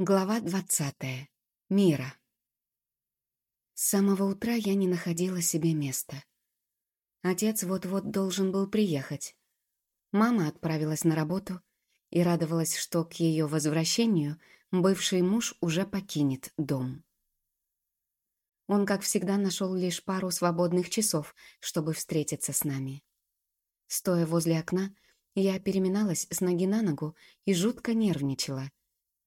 Глава двадцатая. Мира. С самого утра я не находила себе места. Отец вот-вот должен был приехать. Мама отправилась на работу и радовалась, что к ее возвращению бывший муж уже покинет дом. Он, как всегда, нашел лишь пару свободных часов, чтобы встретиться с нами. Стоя возле окна, я переминалась с ноги на ногу и жутко нервничала —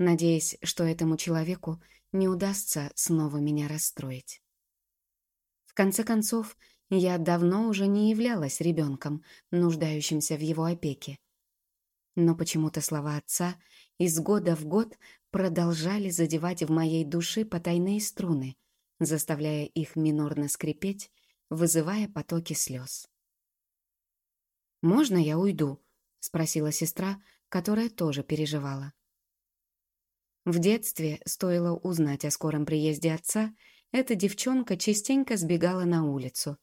надеясь, что этому человеку не удастся снова меня расстроить. В конце концов, я давно уже не являлась ребенком, нуждающимся в его опеке. Но почему-то слова отца из года в год продолжали задевать в моей душе потайные струны, заставляя их минорно скрипеть, вызывая потоки слез. «Можно я уйду?» — спросила сестра, которая тоже переживала. В детстве, стоило узнать о скором приезде отца, эта девчонка частенько сбегала на улицу.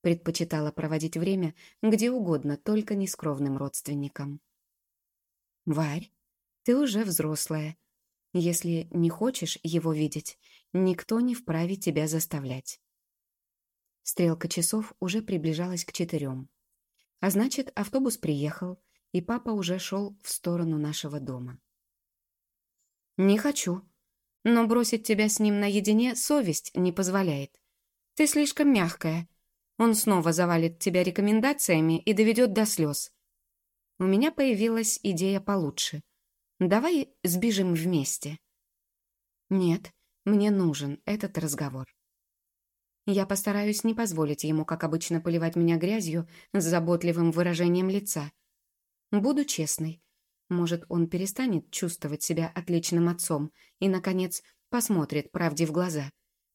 Предпочитала проводить время где угодно, только не с кровным родственником. «Варь, ты уже взрослая. Если не хочешь его видеть, никто не вправе тебя заставлять». Стрелка часов уже приближалась к четырем. А значит, автобус приехал, и папа уже шел в сторону нашего дома. «Не хочу. Но бросить тебя с ним наедине совесть не позволяет. Ты слишком мягкая. Он снова завалит тебя рекомендациями и доведет до слез. У меня появилась идея получше. Давай сбежим вместе». «Нет, мне нужен этот разговор». Я постараюсь не позволить ему, как обычно, поливать меня грязью с заботливым выражением лица. Буду честной, может, он перестанет чувствовать себя отличным отцом и, наконец, посмотрит правде в глаза,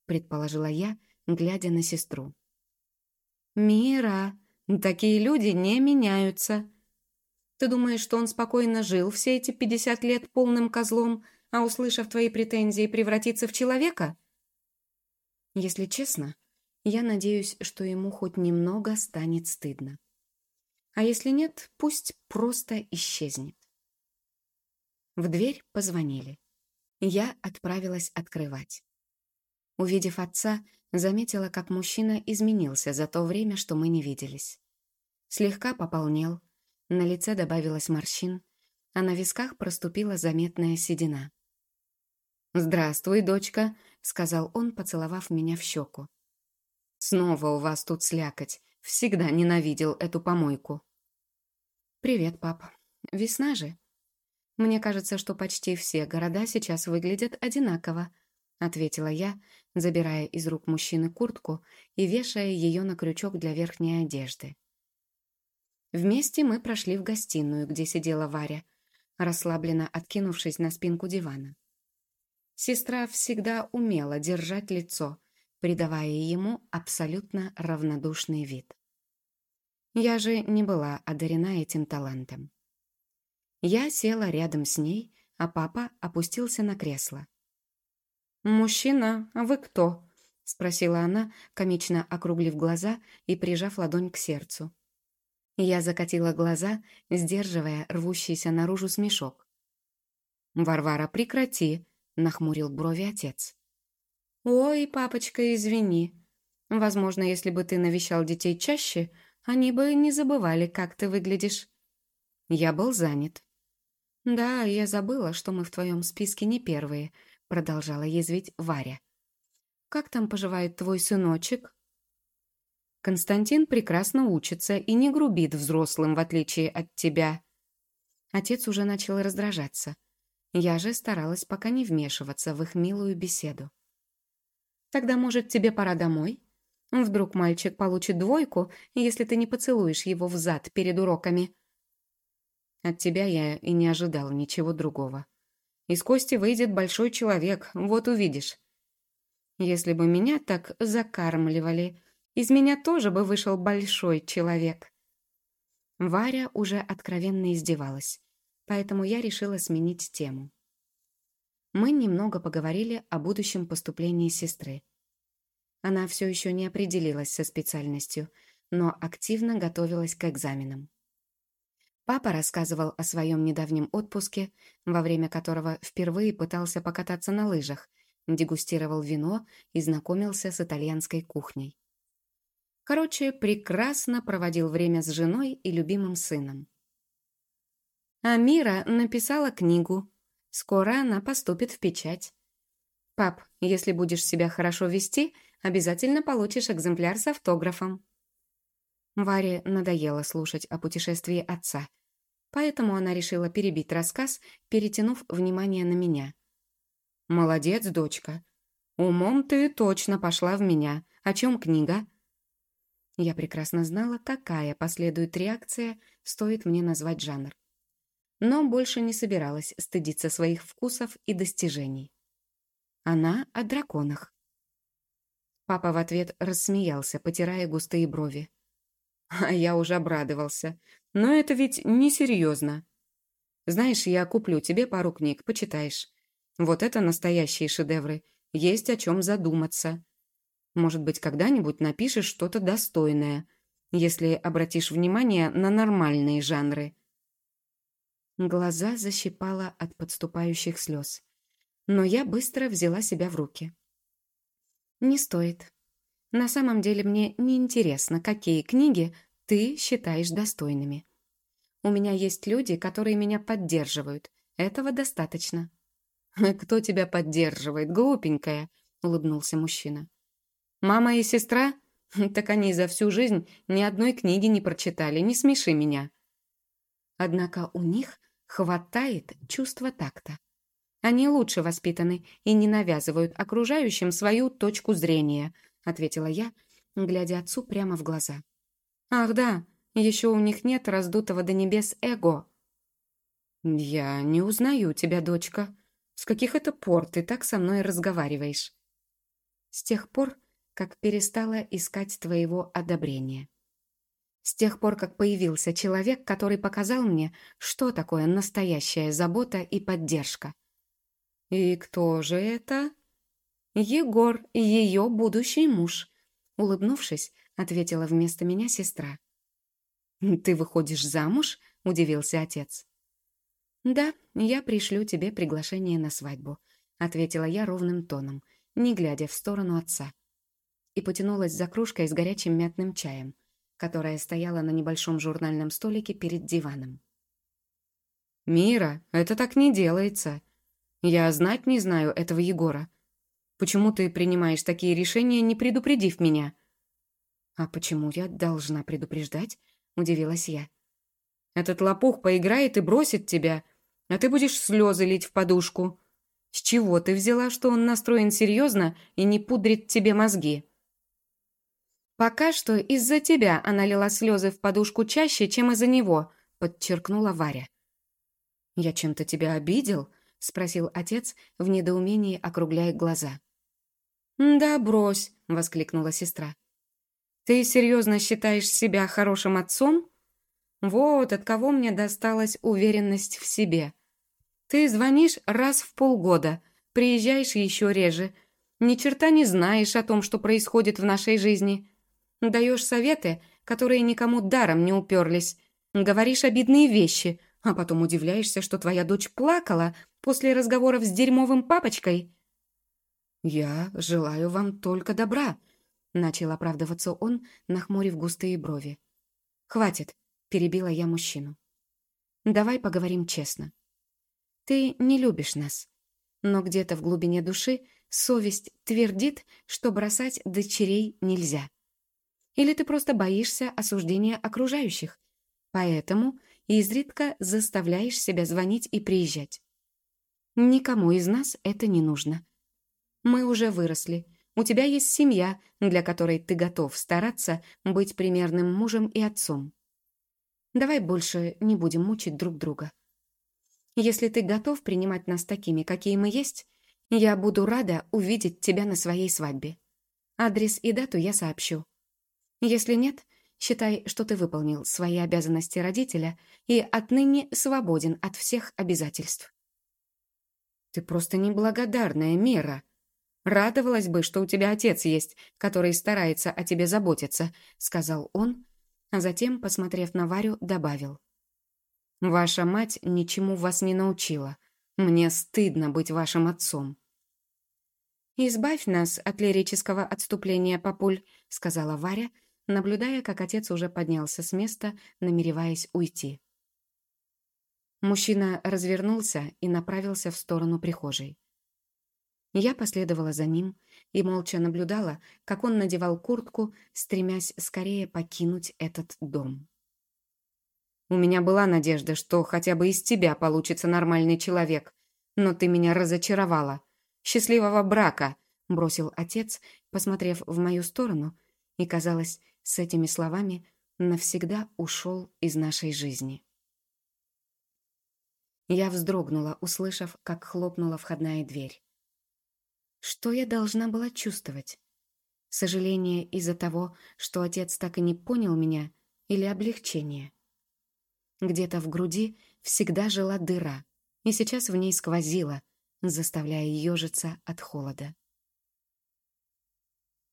предположила я, глядя на сестру. «Мира, такие люди не меняются. Ты думаешь, что он спокойно жил все эти пятьдесят лет полным козлом, а, услышав твои претензии, превратится в человека?» Если честно, я надеюсь, что ему хоть немного станет стыдно. А если нет, пусть просто исчезнет. В дверь позвонили. Я отправилась открывать. Увидев отца, заметила, как мужчина изменился за то время, что мы не виделись. Слегка пополнел, на лице добавилось морщин, а на висках проступила заметная седина. «Здравствуй, дочка», — сказал он, поцеловав меня в щеку. «Снова у вас тут слякоть. Всегда ненавидел эту помойку». «Привет, пап. Весна же?» «Мне кажется, что почти все города сейчас выглядят одинаково», ответила я, забирая из рук мужчины куртку и вешая ее на крючок для верхней одежды. Вместе мы прошли в гостиную, где сидела Варя, расслабленно откинувшись на спинку дивана. Сестра всегда умела держать лицо, придавая ему абсолютно равнодушный вид. Я же не была одарена этим талантом. Я села рядом с ней, а папа опустился на кресло. «Мужчина, а вы кто?» — спросила она, комично округлив глаза и прижав ладонь к сердцу. Я закатила глаза, сдерживая рвущийся наружу смешок. «Варвара, прекрати!» — нахмурил брови отец. «Ой, папочка, извини. Возможно, если бы ты навещал детей чаще, они бы не забывали, как ты выглядишь». Я был занят. «Да, я забыла, что мы в твоем списке не первые», — продолжала язвить Варя. «Как там поживает твой сыночек?» «Константин прекрасно учится и не грубит взрослым, в отличие от тебя». Отец уже начал раздражаться. Я же старалась пока не вмешиваться в их милую беседу. «Тогда, может, тебе пора домой? Вдруг мальчик получит двойку, если ты не поцелуешь его в зад перед уроками?» От тебя я и не ожидал ничего другого. Из Кости выйдет большой человек, вот увидишь. Если бы меня так закармливали, из меня тоже бы вышел большой человек. Варя уже откровенно издевалась, поэтому я решила сменить тему. Мы немного поговорили о будущем поступлении сестры. Она все еще не определилась со специальностью, но активно готовилась к экзаменам. Папа рассказывал о своем недавнем отпуске, во время которого впервые пытался покататься на лыжах, дегустировал вино и знакомился с итальянской кухней. Короче, прекрасно проводил время с женой и любимым сыном. А Мира написала книгу. Скоро она поступит в печать. «Пап, если будешь себя хорошо вести, обязательно получишь экземпляр с автографом». Варе надоело слушать о путешествии отца, поэтому она решила перебить рассказ, перетянув внимание на меня. «Молодец, дочка. Умом ты точно пошла в меня. О чем книга?» Я прекрасно знала, какая последует реакция, стоит мне назвать жанр. Но больше не собиралась стыдиться своих вкусов и достижений. Она о драконах. Папа в ответ рассмеялся, потирая густые брови. А я уже обрадовался. Но это ведь несерьезно. Знаешь, я куплю тебе пару книг, почитаешь. Вот это настоящие шедевры. Есть о чем задуматься. Может быть, когда-нибудь напишешь что-то достойное, если обратишь внимание на нормальные жанры. Глаза защипала от подступающих слез. Но я быстро взяла себя в руки. Не стоит. На самом деле мне не интересно, какие книги ты считаешь достойными. У меня есть люди, которые меня поддерживают. Этого достаточно. «Кто тебя поддерживает, глупенькая?» — улыбнулся мужчина. «Мама и сестра? Так они за всю жизнь ни одной книги не прочитали, не смеши меня». Однако у них хватает чувства такта. Они лучше воспитаны и не навязывают окружающим свою точку зрения —— ответила я, глядя отцу прямо в глаза. «Ах да, еще у них нет раздутого до небес эго». «Я не узнаю тебя, дочка. С каких это пор ты так со мной разговариваешь?» «С тех пор, как перестала искать твоего одобрения. С тех пор, как появился человек, который показал мне, что такое настоящая забота и поддержка». «И кто же это?» «Егор, ее будущий муж», — улыбнувшись, ответила вместо меня сестра. «Ты выходишь замуж?» — удивился отец. «Да, я пришлю тебе приглашение на свадьбу», — ответила я ровным тоном, не глядя в сторону отца. И потянулась за кружкой с горячим мятным чаем, которая стояла на небольшом журнальном столике перед диваном. «Мира, это так не делается. Я знать не знаю этого Егора. Почему ты принимаешь такие решения, не предупредив меня?» «А почему я должна предупреждать?» — удивилась я. «Этот лопух поиграет и бросит тебя, а ты будешь слезы лить в подушку. С чего ты взяла, что он настроен серьезно и не пудрит тебе мозги?» «Пока что из-за тебя она лила слезы в подушку чаще, чем из-за него», — подчеркнула Варя. «Я чем-то тебя обидел?» — спросил отец, в недоумении округляя глаза. «Да брось», — воскликнула сестра. «Ты серьезно считаешь себя хорошим отцом? Вот от кого мне досталась уверенность в себе. Ты звонишь раз в полгода, приезжаешь еще реже, ни черта не знаешь о том, что происходит в нашей жизни. Даешь советы, которые никому даром не уперлись, говоришь обидные вещи, а потом удивляешься, что твоя дочь плакала после разговоров с дерьмовым папочкой». «Я желаю вам только добра», — начал оправдываться он, нахмурив густые брови. «Хватит», — перебила я мужчину. «Давай поговорим честно. Ты не любишь нас, но где-то в глубине души совесть твердит, что бросать дочерей нельзя. Или ты просто боишься осуждения окружающих, поэтому изредка заставляешь себя звонить и приезжать. Никому из нас это не нужно. Мы уже выросли. У тебя есть семья, для которой ты готов стараться быть примерным мужем и отцом. Давай больше не будем мучить друг друга. Если ты готов принимать нас такими, какие мы есть, я буду рада увидеть тебя на своей свадьбе. Адрес и дату я сообщу. Если нет, считай, что ты выполнил свои обязанности родителя и отныне свободен от всех обязательств. Ты просто неблагодарная, Мера, «Радовалась бы, что у тебя отец есть, который старается о тебе заботиться», — сказал он, а затем, посмотрев на Варю, добавил. Ваша мать ничему вас не научила. Мне стыдно быть вашим отцом». «Избавь нас от лирического отступления, папуль», — сказала Варя, наблюдая, как отец уже поднялся с места, намереваясь уйти. Мужчина развернулся и направился в сторону прихожей. Я последовала за ним и молча наблюдала, как он надевал куртку, стремясь скорее покинуть этот дом. У меня была надежда, что хотя бы из тебя получится нормальный человек, но ты меня разочаровала. Счастливого брака!» — бросил отец, посмотрев в мою сторону, и, казалось, с этими словами навсегда ушел из нашей жизни. Я вздрогнула, услышав, как хлопнула входная дверь. Что я должна была чувствовать? Сожаление из-за того, что отец так и не понял меня, или облегчение? Где-то в груди всегда жила дыра, и сейчас в ней сквозило, заставляя ежиться от холода.